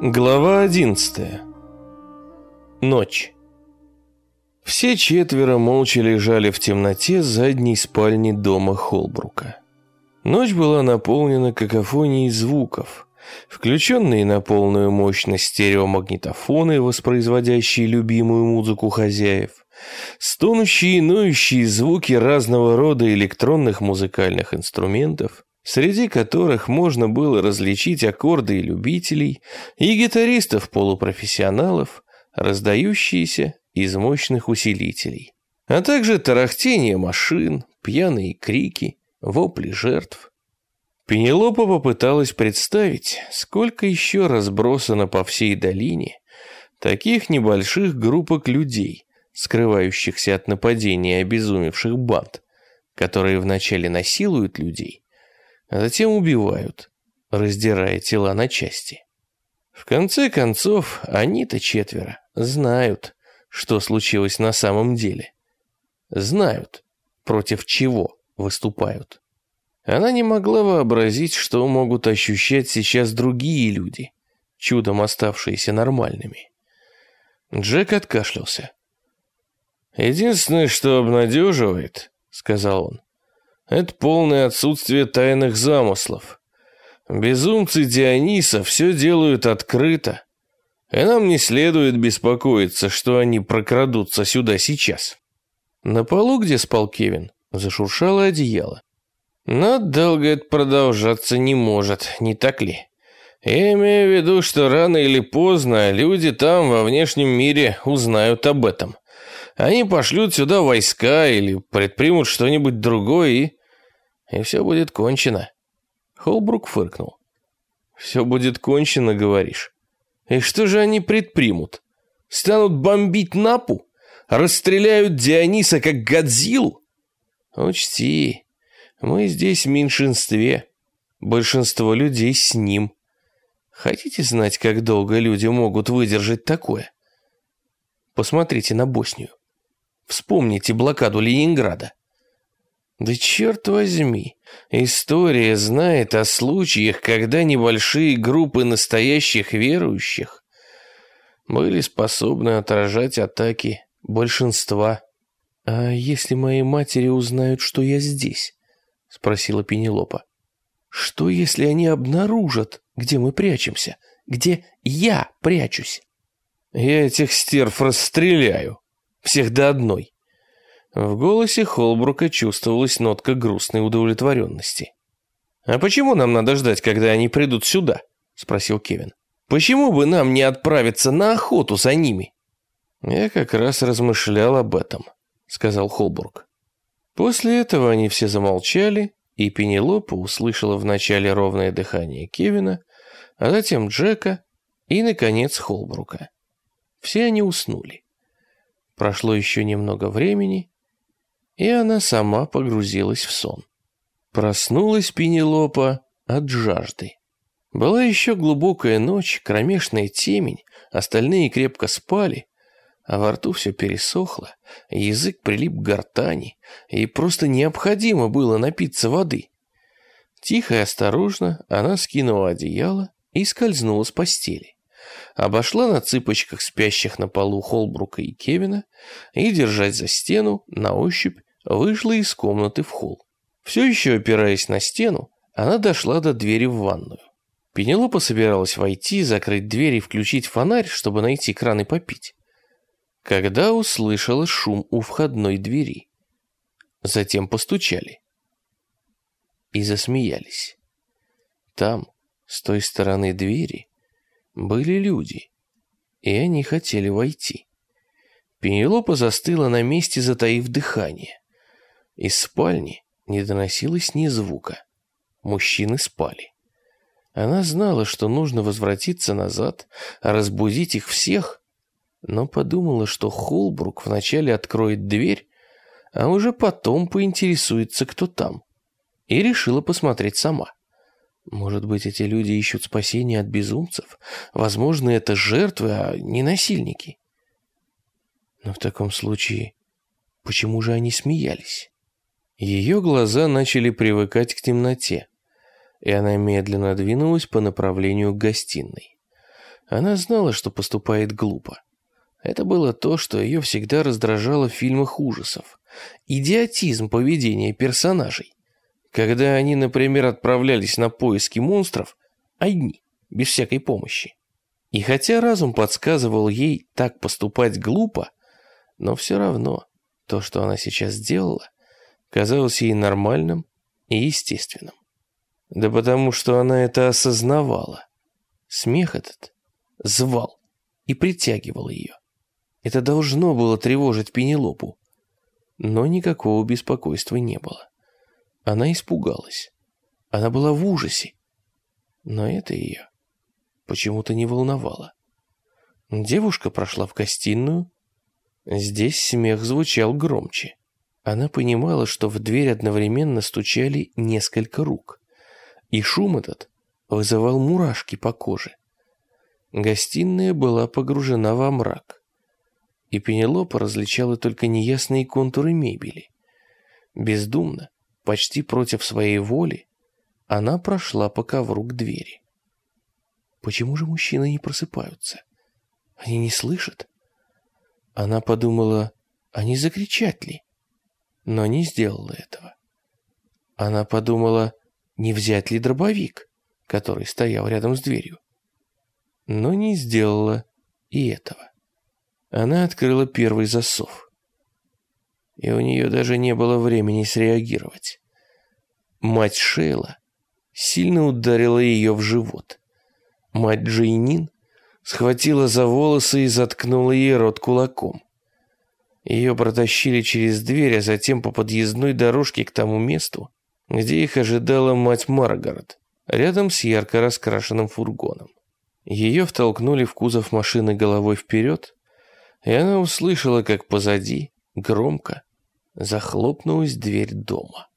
Глава 11. Ночь. Все четверо молча лежали в темноте задней спальни дома Холбрука. Ночь была наполнена какофонией звуков, включенные на полную мощность стереомагнитофоны, воспроизводящие любимую музыку хозяев, стонущие и ноющие звуки разного рода электронных музыкальных инструментов – среди которых можно было различить аккорды и любителей, и гитаристов-полупрофессионалов, раздающиеся из мощных усилителей, а также тарахтение машин, пьяные крики, вопли жертв. Пенелопа попыталась представить, сколько еще разбросано по всей долине таких небольших группок людей, скрывающихся от нападения обезумевших банд, которые вначале насилуют людей, а затем убивают, раздирая тела на части. В конце концов, они-то четверо знают, что случилось на самом деле. Знают, против чего выступают. Она не могла вообразить, что могут ощущать сейчас другие люди, чудом оставшиеся нормальными. Джек откашлялся. «Единственное, что обнадеживает, — сказал он, это полное отсутствие тайных замыслов. Безумцы Диониса все делают открыто, и нам не следует беспокоиться, что они прокрадутся сюда сейчас. На полу, где спал Кевин, зашуршало одеяло. Но долго это продолжаться не может, не так ли? Я имею в виду, что рано или поздно люди там во внешнем мире узнают об этом. Они пошлют сюда войска или предпримут что-нибудь другое и и все будет кончено». Холбрук фыркнул. «Все будет кончено, говоришь? И что же они предпримут? Станут бомбить Напу? Расстреляют Диониса как Годзиллу? Учти, мы здесь в меньшинстве. Большинство людей с ним. Хотите знать, как долго люди могут выдержать такое? Посмотрите на Боснию. Вспомните блокаду Ленинграда. Да черт возьми, история знает о случаях, когда небольшие группы настоящих верующих были способны отражать атаки большинства. «А если мои матери узнают, что я здесь?» — спросила Пенелопа. «Что, если они обнаружат, где мы прячемся? Где я прячусь?» «Я этих стерв расстреляю. Всех до одной», в голосе Холбрука чувствовалась нотка грустной удовлетворенности. «А почему нам надо ждать, когда они придут сюда?» – спросил Кевин. «Почему бы нам не отправиться на охоту за ними?» «Я как раз размышлял об этом», – сказал Холбрук. После этого они все замолчали, и Пенелопа услышала вначале ровное дыхание Кевина, а затем Джека и, наконец, Холбрука. Все они уснули. Прошло еще немного времени, и она сама погрузилась в сон. Проснулась Пенелопа от жажды. Была еще глубокая ночь, кромешная темень, остальные крепко спали, а во рту все пересохло, язык прилип к гортани, и просто необходимо было напиться воды. Тихо и осторожно она скинула одеяло и скользнула с постели. Обошла на цыпочках спящих на полу Холбрука и Кевина и, держась за стену, на ощупь вышла из комнаты в холл. Все еще опираясь на стену, она дошла до двери в ванную. Пенелопа собиралась войти, закрыть дверь и включить фонарь, чтобы найти кран и попить. Когда услышала шум у входной двери. Затем постучали. И засмеялись. Там, с той стороны двери, были люди, и они хотели войти. Пенелопа застыла на месте, затаив дыхание. Из спальни не доносилось ни звука. Мужчины спали. Она знала, что нужно возвратиться назад, разбудить их всех, но подумала, что Холбрук вначале откроет дверь, а уже потом поинтересуется, кто там, и решила посмотреть сама. Может быть, эти люди ищут спасения от безумцев? Возможно, это жертвы, а не насильники. Но в таком случае, почему же они смеялись? Ее глаза начали привыкать к темноте, и она медленно двинулась по направлению к гостиной. Она знала, что поступает глупо. Это было то, что ее всегда раздражало в фильмах ужасов. Идиотизм поведения персонажей. Когда они, например, отправлялись на поиски монстров, одни, без всякой помощи. И хотя разум подсказывал ей так поступать глупо, но все равно то, что она сейчас сделала, казалось ей нормальным и естественным. Да потому что она это осознавала. Смех этот звал и притягивал ее. Это должно было тревожить Пенелопу. Но никакого беспокойства не было. Она испугалась. Она была в ужасе. Но это ее почему-то не волновало. Девушка прошла в гостиную. Здесь смех звучал громче. Она понимала, что в дверь одновременно стучали несколько рук. И шум этот вызывал мурашки по коже. Гостиная была погружена во мрак. И Пенелопа различала только неясные контуры мебели. Бездумно, почти против своей воли, она прошла по ковру к двери. Почему же мужчины не просыпаются? Они не слышат? Она подумала, а не закричать ли? Но не сделала этого. Она подумала, не взять ли дробовик, который стоял рядом с дверью. Но не сделала и этого. Она открыла первый засов. И у нее даже не было времени среагировать. Мать Шейла сильно ударила ее в живот. Мать Джейнин схватила за волосы и заткнула ей рот кулаком. Ее протащили через дверь, а затем по подъездной дорожке к тому месту, где их ожидала мать Маргарет, рядом с ярко раскрашенным фургоном. Ее втолкнули в кузов машины головой вперед, и она услышала, как позади, громко, захлопнулась дверь дома.